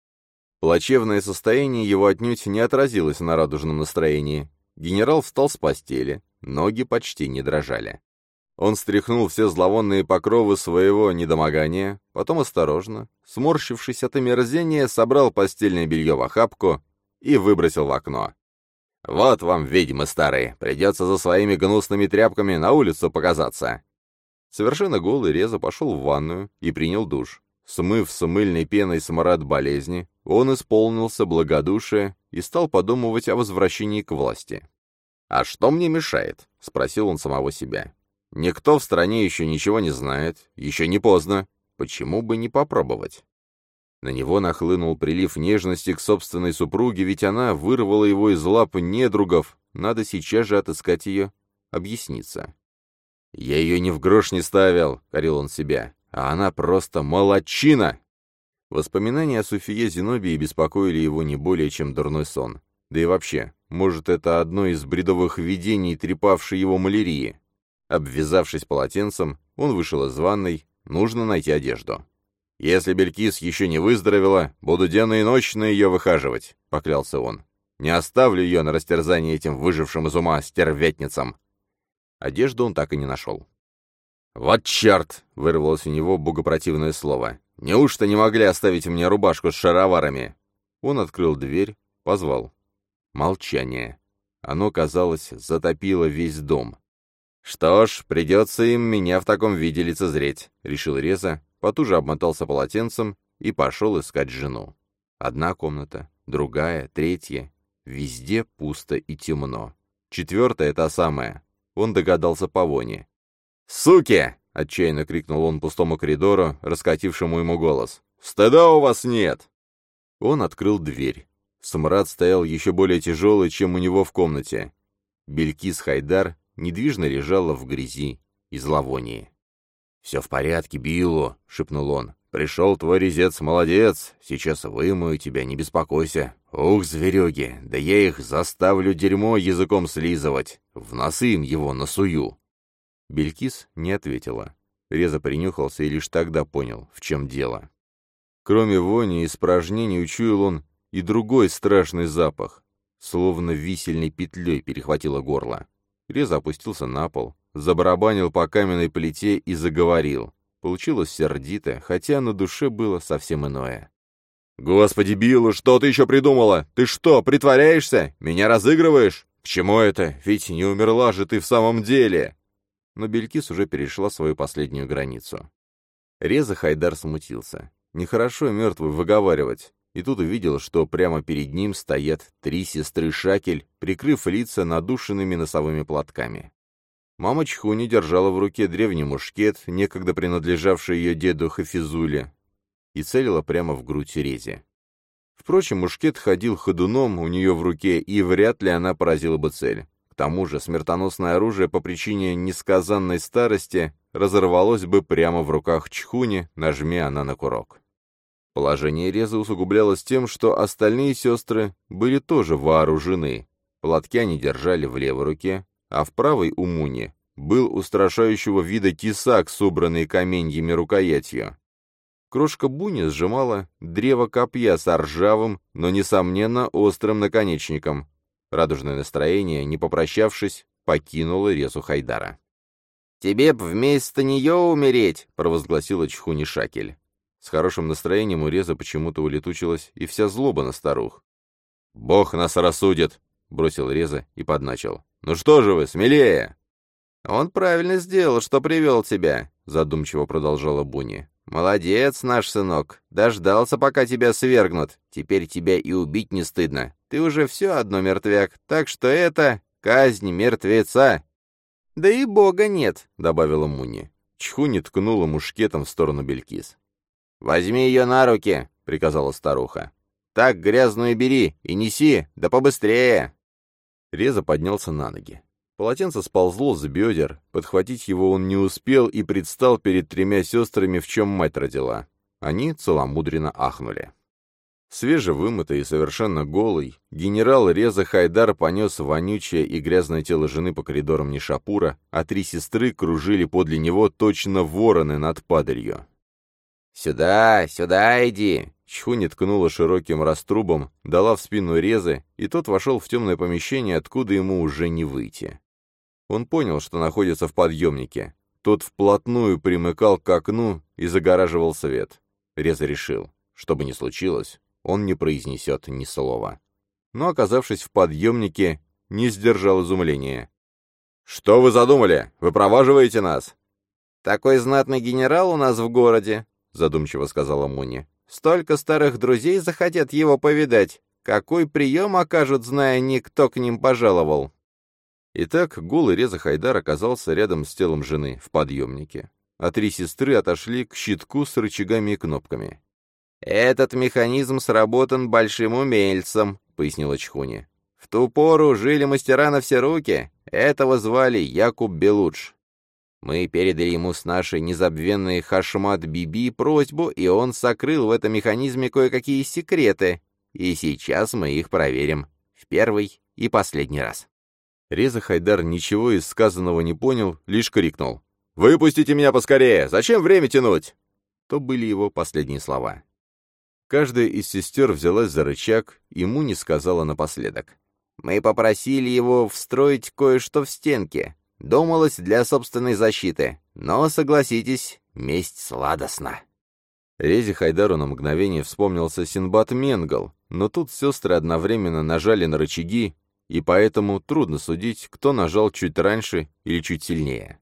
Плачевное состояние его отнюдь не отразилось на радужном настроении. Генерал встал с постели, ноги почти не дрожали. Он стряхнул все зловонные покровы своего недомогания, потом осторожно, сморщившись от омерзения, собрал постельное белье в охапку и выбросил в окно. «Вот вам, ведьмы старые, придется за своими гнусными тряпками на улицу показаться». Совершенно голый Реза пошел в ванную и принял душ. Смыв с мыльной пеной смрад болезни, он исполнился благодушия и стал подумывать о возвращении к власти. «А что мне мешает?» — спросил он самого себя. Никто в стране еще ничего не знает, еще не поздно. Почему бы не попробовать? На него нахлынул прилив нежности к собственной супруге, ведь она вырвала его из лап недругов. Надо сейчас же отыскать ее, объясниться. «Я ее ни в грош не ставил», — корил он себя, — «а она просто молодчина!» Воспоминания о Суфие Зенобии беспокоили его не более, чем дурной сон. Да и вообще, может, это одно из бредовых видений, трепавшей его малярии. Обвязавшись полотенцем, он вышел из ванной, нужно найти одежду. «Если Белькис еще не выздоровела, буду денно и ночно ее выхаживать», — поклялся он. «Не оставлю ее на растерзание этим выжившим из ума стервятницам». Одежду он так и не нашел. «Вот черт!» — вырвалось у него богопротивное слово. «Неужто не могли оставить мне рубашку с шароварами?» Он открыл дверь, позвал. Молчание. Оно, казалось, затопило весь дом. «Что ж, придется им меня в таком виде лицезреть», — решил Реза, потуже обмотался полотенцем и пошел искать жену. Одна комната, другая, третья. Везде пусто и темно. Четвертая та самая. Он догадался по воне. «Суки!» — отчаянно крикнул он пустому коридору, раскатившему ему голос. «Стыда у вас нет!» Он открыл дверь. Смрад стоял еще более тяжелый, чем у него в комнате. Белькис Хайдар недвижно лежала в грязи и зловонии. «Все в порядке, Биллу», — шепнул он. «Пришел твой резец, молодец. Сейчас вымою тебя, не беспокойся. Ух, звереги, да я их заставлю дерьмо языком слизывать. В носы им его насую». Белькис не ответила. Реза принюхался и лишь тогда понял, в чем дело. Кроме вони и испражнений учуял он и другой страшный запах. Словно висельной петлей перехватило горло. Реза опустился на пол, забарабанил по каменной плите и заговорил. Получилось сердито, хотя на душе было совсем иное. «Господи, Биллу, что ты еще придумала? Ты что, притворяешься? Меня разыгрываешь? К чему это? Ведь не умерла же ты в самом деле!» Но Белькис уже перешла свою последнюю границу. Реза Хайдар смутился. Нехорошо мертвую выговаривать. И тут увидел, что прямо перед ним стоят три сестры Шакель, прикрыв лица надушенными носовыми платками. Мама Чхуни держала в руке древний мушкет, некогда принадлежавший ее деду Хафизуле, и целила прямо в грудь Резе. Впрочем, мушкет ходил ходуном у нее в руке, и вряд ли она поразила бы цель. К тому же смертоносное оружие по причине несказанной старости разорвалось бы прямо в руках Чхуни, нажми она на курок. Положение Резы усугублялось тем, что остальные сестры были тоже вооружены. Платки они держали в левой руке, а в правой у Муни был устрашающего вида тесак, собранный каменьями рукоятью. Крошка Буни сжимала древо копья с ржавым, но, несомненно, острым наконечником, Радужное настроение, не попрощавшись, покинуло резу Хайдара. «Тебе б вместо нее умереть!» — провозгласила Чхуни Шакель. С хорошим настроением у Реза почему-то улетучилась и вся злоба на старух. «Бог нас рассудит!» — бросил Реза и подначил. «Ну что же вы, смелее!» «Он правильно сделал, что привел тебя», — задумчиво продолжала Буни. «Молодец, наш сынок. Дождался, пока тебя свергнут. Теперь тебя и убить не стыдно. Ты уже все одно мертвяк, так что это казнь мертвеца». «Да и бога нет», — добавила Муни. Чхуни ткнула мушкетом в сторону Белькис. «Возьми ее на руки», — приказала старуха. «Так грязную бери и неси, да побыстрее». Реза поднялся на ноги. Полотенце сползло с бедер, подхватить его он не успел и предстал перед тремя сестрами, в чем мать родила. Они целомудренно ахнули. Свежевымытый и совершенно голый, генерал Реза Хайдар понес вонючее и грязное тело жены по коридорам Нишапура, а три сестры кружили подле него точно вороны над падалью. «Сюда, сюда иди!» Чхуни ткнула широким раструбом, дала в спину Резы, и тот вошел в темное помещение, откуда ему уже не выйти. Он понял, что находится в подъемнике. Тот вплотную примыкал к окну и загораживал свет. Реза решил, что бы ни случилось, он не произнесет ни слова. Но, оказавшись в подъемнике, не сдержал изумления. «Что вы задумали? Вы проваживаете нас?» «Такой знатный генерал у нас в городе», — задумчиво сказала Муни. «Столько старых друзей захотят его повидать. Какой прием окажут, зная ни, кто к ним пожаловал?» Итак, голый Реза Хайдар оказался рядом с телом жены, в подъемнике. А три сестры отошли к щитку с рычагами и кнопками. «Этот механизм сработан большим умельцем», — пояснила Чхуни. «В ту пору жили мастера на все руки. Этого звали Якуб Белудж. Мы передали ему с нашей незабвенной Хашмат Биби просьбу, и он сокрыл в этом механизме кое-какие секреты. И сейчас мы их проверим. В первый и последний раз». Реза Хайдар ничего из сказанного не понял, лишь крикнул. «Выпустите меня поскорее! Зачем время тянуть?» То были его последние слова. Каждая из сестер взялась за рычаг, и Муни сказала напоследок. «Мы попросили его встроить кое-что в стенки. Думалось для собственной защиты. Но, согласитесь, месть сладостна». Рези Хайдару на мгновение вспомнился Синбад Менгал, но тут сестры одновременно нажали на рычаги, и поэтому трудно судить, кто нажал чуть раньше или чуть сильнее.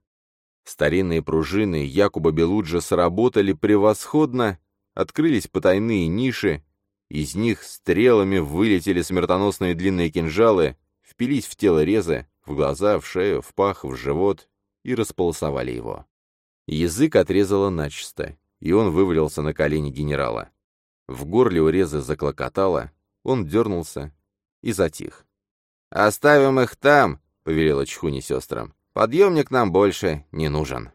Старинные пружины Якуба Белуджа сработали превосходно, открылись потайные ниши, Из них стрелами вылетели смертоносные длинные кинжалы, впились в тело резы, в глаза, в шею, в пах, в живот и располосовали его. Язык отрезало начисто, и он вывалился на колени генерала. В горле у резы заклокотало, он дернулся и затих. «Оставим их там», — повелела Чхуни сестрам. «Подъемник нам больше не нужен».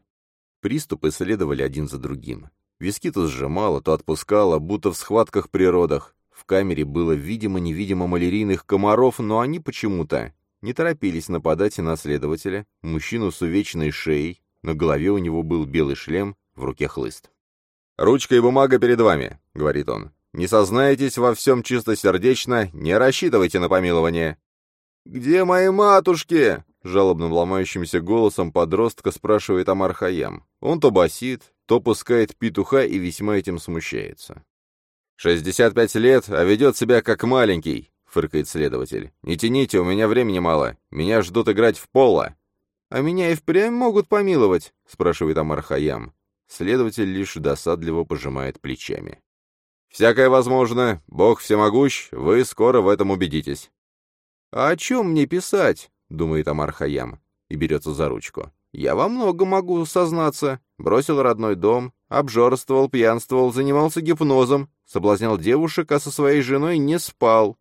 Приступы следовали один за другим. Виски то сжимало, то отпускало, будто в схватках природах. В камере было видимо-невидимо малярийных комаров, но они почему-то не торопились нападать на следователя, мужчину с увечной шеей, на голове у него был белый шлем, в руке хлыст. «Ручка и бумага перед вами», — говорит он. «Не сознаетесь во всем чистосердечно, не рассчитывайте на помилование». «Где мои матушки?» — жалобным ломающимся голосом подростка спрашивает Амар Хаям. Он то басит, то пускает петуха и весьма этим смущается. «Шестьдесят пять лет, а ведет себя как маленький», — фыркает следователь. «Не тяните, у меня времени мало. Меня ждут играть в поло». «А меня и впрямь могут помиловать?» — спрашивает Амар Хаям. Следователь лишь досадливо пожимает плечами. «Всякое возможно. Бог всемогущ, вы скоро в этом убедитесь». «А о чем мне писать?» — думает Амар Хаям и берется за ручку. «Я во многом могу сознаться. Бросил родной дом, обжорствовал, пьянствовал, занимался гипнозом, соблазнял девушек, а со своей женой не спал.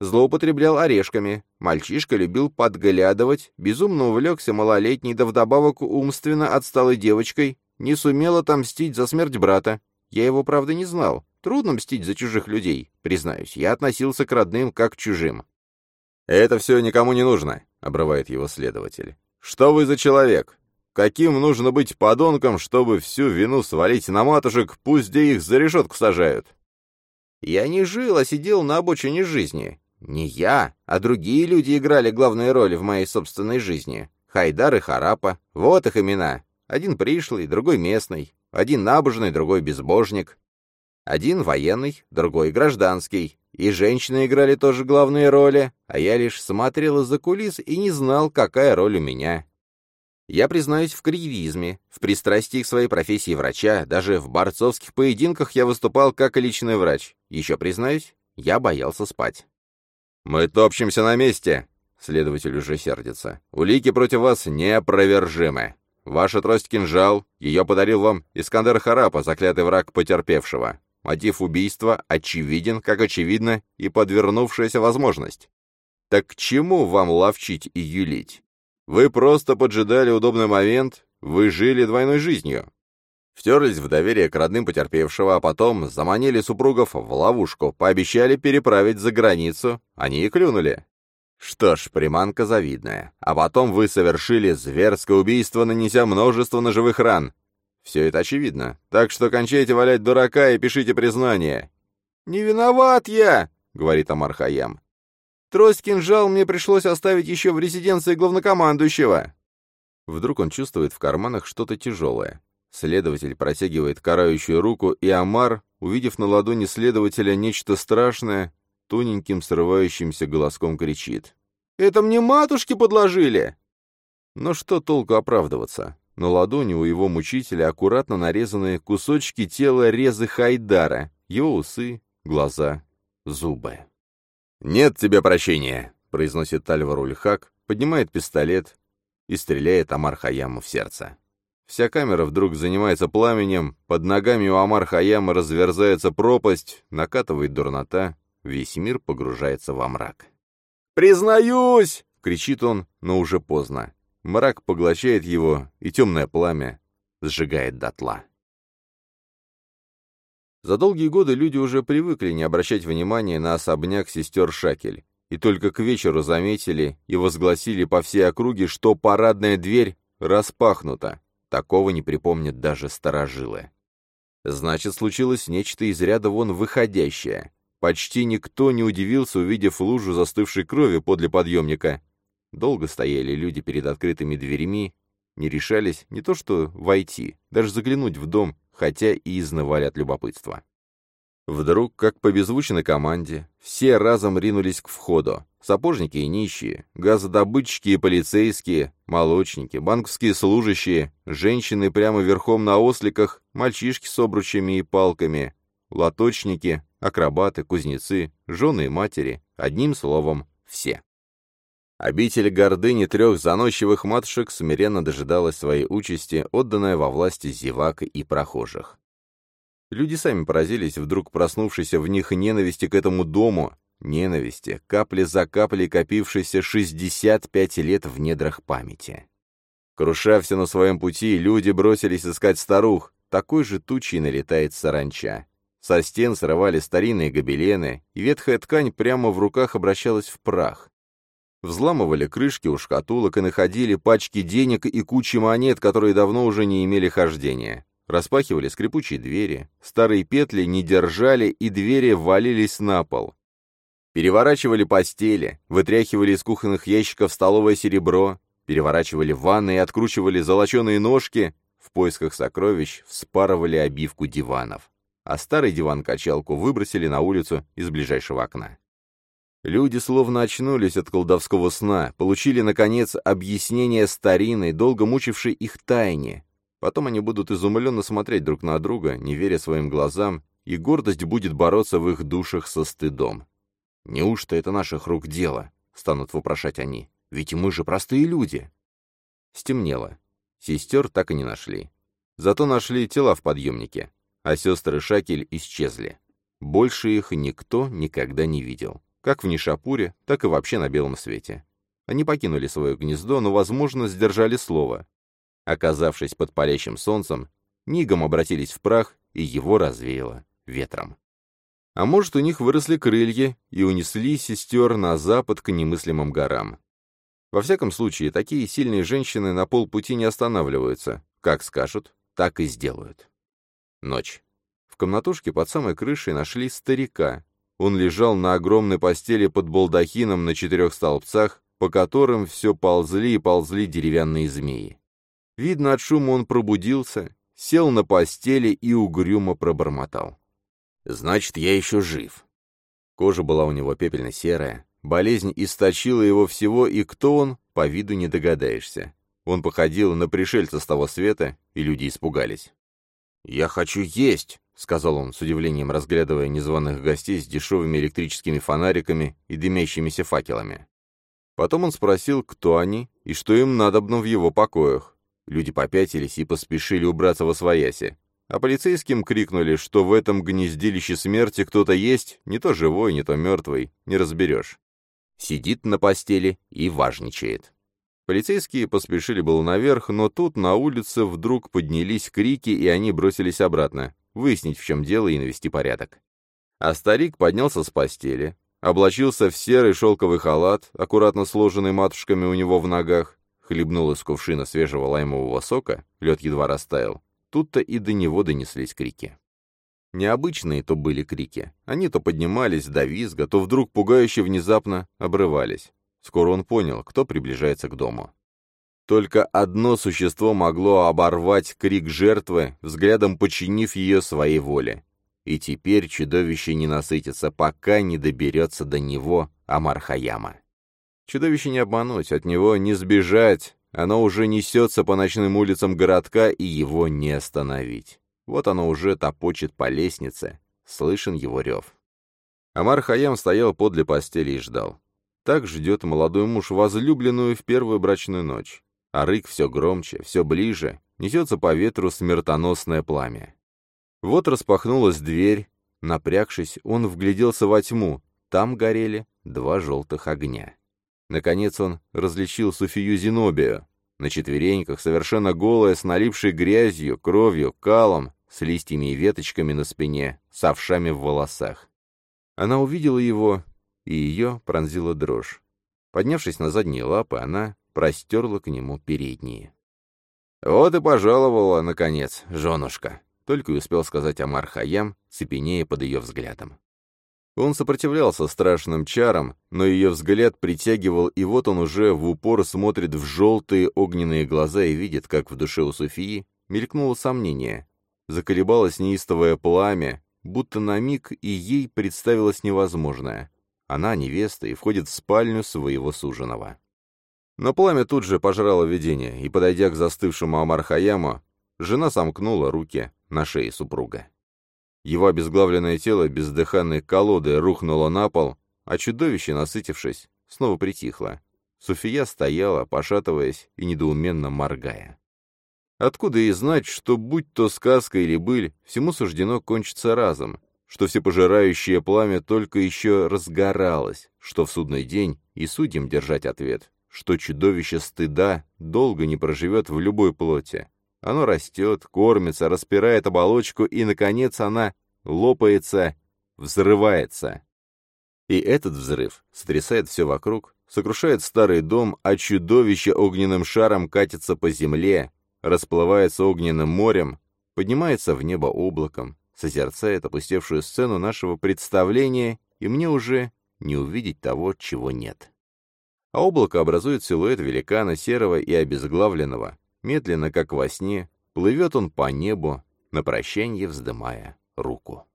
Злоупотреблял орешками. Мальчишка любил подглядывать, безумно увлекся малолетней, да вдобавок умственно отсталой девочкой, не сумел отомстить за смерть брата. Я его, правда, не знал. Трудно мстить за чужих людей, признаюсь. Я относился к родным как к чужим. «Это все никому не нужно», — обрывает его следователь. «Что вы за человек? Каким нужно быть подонком, чтобы всю вину свалить на матушек, пусть где их за решетку сажают?» «Я не жил, а сидел на обочине жизни. Не я, а другие люди играли главные роли в моей собственной жизни. Хайдар и Харапа. Вот их имена. Один пришлый, другой местный. Один набожный, другой безбожник. Один военный, другой гражданский. И женщины играли тоже главные роли, а я лишь смотрел из-за кулис и не знал, какая роль у меня. Я признаюсь в карьеризме, в пристрастии к своей профессии врача, даже в борцовских поединках я выступал как личный врач. Еще признаюсь, я боялся спать. «Мы топчемся на месте!» Следователь уже сердится. «Улики против вас неопровержимы. Ваша трость-кинжал, ее подарил вам Искандер Харапа, заклятый враг потерпевшего. Мотив убийства очевиден, как очевидно, и подвернувшаяся возможность. Так к чему вам ловчить и юлить? Вы просто поджидали удобный момент, вы жили двойной жизнью. Втерлись в доверие к родным потерпевшего, а потом заманили супругов в ловушку, пообещали переправить за границу, они и клюнули. Что ж, приманка завидная. А потом вы совершили зверское убийство, нанеся множество ножевых ран. Все это очевидно. Так что кончайте валять дурака и пишите признание. «Не виноват я!» — говорит Амар Хаям. «Трость-кинжал мне пришлось оставить еще в резиденции главнокомандующего». Вдруг он чувствует в карманах что-то тяжелое. Следователь протягивает карающую руку, и Амар, увидев на ладони следователя нечто страшное, тоненьким срывающимся голоском кричит. «Это мне матушки подложили!» Но что толку оправдываться? На ладони у его мучителя аккуратно нарезаны кусочки тела резы Хайдара, его усы, глаза, зубы. «Нет тебе прощения!» — произносит Тальвар Ульхак, поднимает пистолет и стреляет Амар Хаяму в сердце. Вся камера вдруг занимается пламенем, под ногами у Амар Хаяма разверзается пропасть, накатывает дурнота, весь мир погружается во мрак. «Признаюсь!» — кричит он, но уже поздно. Мрак поглощает его, и темное пламя сжигает дотла. За долгие годы люди уже привыкли не обращать внимания на особняк сестер Шакель, и только к вечеру заметили и возгласили по всей округе, что парадная дверь распахнута. Такого не припомнят даже старожилы. Значит, случилось нечто из ряда вон выходящее. Почти никто не удивился, увидев лужу застывшей крови подле подъемника. Долго стояли люди перед открытыми дверями, не решались не то что войти, даже заглянуть в дом, хотя и изнывали от любопытства. Вдруг, как по беззвучной команде, все разом ринулись к входу. Сапожники и нищие, газодобытчики и полицейские, молочники, банковские служащие, женщины прямо верхом на осликах, мальчишки с обручами и палками, лоточники, акробаты, кузнецы, жены и матери, одним словом, все. Обитель гордыни трех заносчивых матушек смиренно дожидалась своей участи, отданная во власти зевак и прохожих. Люди сами поразились вдруг проснувшейся в них ненависти к этому дому, ненависти, капли за каплей копившейся 65 лет в недрах памяти. Круша все на своем пути, люди бросились искать старух, такой же тучей налетает саранча. Со стен срывали старинные гобелены, и ветхая ткань прямо в руках обращалась в прах. Взламывали крышки у шкатулок и находили пачки денег и кучи монет, которые давно уже не имели хождения. Распахивали скрипучие двери, старые петли не держали, и двери валились на пол. Переворачивали постели, вытряхивали из кухонных ящиков столовое серебро, переворачивали ванны и откручивали золоченые ножки, в поисках сокровищ вспарывали обивку диванов. А старый диван-качалку выбросили на улицу из ближайшего окна. Люди словно очнулись от колдовского сна, получили, наконец, объяснение старинной, долго мучившей их тайне, Потом они будут изумленно смотреть друг на друга, не веря своим глазам, и гордость будет бороться в их душах со стыдом. «Неужто это наших рук дело?» — станут вопрошать они. «Ведь мы же простые люди!» Стемнело. Сестер так и не нашли. Зато нашли тела в подъемнике, а сестры Шакель исчезли. Больше их никто никогда не видел. Как в Нишапуре, так и вообще на белом свете. Они покинули свое гнездо, но, возможно, сдержали слово. Оказавшись под палящим солнцем, мигом обратились в прах, и его развеяло ветром. А может, у них выросли крылья и унесли сестер на запад к немыслимым горам. Во всяком случае, такие сильные женщины на полпути не останавливаются. Как скажут, так и сделают. Ночь. В комнатушке под самой крышей нашли старика. Он лежал на огромной постели под балдахином на четырех столбцах, по которым все ползли и ползли деревянные змеи. Видно, от шума он пробудился, сел на постели и угрюмо пробормотал. «Значит, я еще жив». Кожа была у него пепельно-серая, болезнь источила его всего, и кто он, по виду не догадаешься. Он походил на пришельца с того света, и люди испугались. «Я хочу есть», — сказал он, с удивлением разглядывая незваных гостей с дешевыми электрическими фонариками и дымящимися факелами. Потом он спросил, кто они и что им надобно в его покоях. Люди попятились и поспешили убраться во свояси. А полицейским крикнули, что в этом гнездилище смерти кто-то есть, не то живой, не то мертвый, не разберешь. Сидит на постели и важничает. Полицейские поспешили было наверх, но тут на улице вдруг поднялись крики, и они бросились обратно, выяснить, в чем дело и навести порядок. А старик поднялся с постели, облачился в серый шелковый халат, аккуратно сложенный матушками у него в ногах, Хлебнул из кувшина свежего лаймового сока, лед едва растаял. Тут-то и до него донеслись крики. Необычные то были крики. Они то поднимались до визга, то вдруг пугающе внезапно обрывались. Скоро он понял, кто приближается к дому. Только одно существо могло оборвать крик жертвы, взглядом подчинив ее своей воле. И теперь чудовище не насытится, пока не доберется до него Амархаяма. Чудовище не обмануть, от него не сбежать, оно уже несется по ночным улицам городка, и его не остановить. Вот оно уже топочет по лестнице, слышен его рев. Амар Хаям стоял подле постели и ждал. Так ждет молодой муж возлюбленную в первую брачную ночь. А рык все громче, все ближе, несется по ветру смертоносное пламя. Вот распахнулась дверь, напрягшись, он вгляделся во тьму, там горели два желтых огня. Наконец он различил Суфию Зенобию. На четвереньках, совершенно голая, с налипшей грязью, кровью, калом, с листьями и веточками на спине, с овшами в волосах. Она увидела его, и ее пронзила дрожь. Поднявшись на задние лапы, она простерла к нему передние. «Вот и пожаловала, наконец, женушка», — только и успел сказать Амар Хаям, цепенея под ее взглядом. Он сопротивлялся страшным чарам, но ее взгляд притягивал, и вот он уже в упор смотрит в желтые огненные глаза и видит, как в душе у Софии мелькнуло сомнение. Заколебалось неистовое пламя, будто на миг и ей представилось невозможное. Она невеста и входит в спальню своего суженого. Но пламя тут же пожрало видение, и, подойдя к застывшему Амар Хаяму, жена сомкнула руки на шее супруга. Его обезглавленное тело бездыханной колоды рухнуло на пол, а чудовище, насытившись, снова притихло. София стояла, пошатываясь и недоуменно моргая. Откуда ей знать, что, будь то сказка или быль, всему суждено кончиться разом, что всепожирающее пламя только еще разгоралось, что в судный день и судьям держать ответ, что чудовище стыда долго не проживет в любой плоти. Оно растет, кормится, распирает оболочку, и, наконец, она лопается, взрывается. И этот взрыв сотрясает все вокруг, сокрушает старый дом, а чудовище огненным шаром катится по земле, расплывается огненным морем, поднимается в небо облаком, созерцает опустевшую сцену нашего представления, и мне уже не увидеть того, чего нет. А облако образует силуэт великана серого и обезглавленного. Медленно, как во сне, плывет он по небу, на прощанье вздымая руку.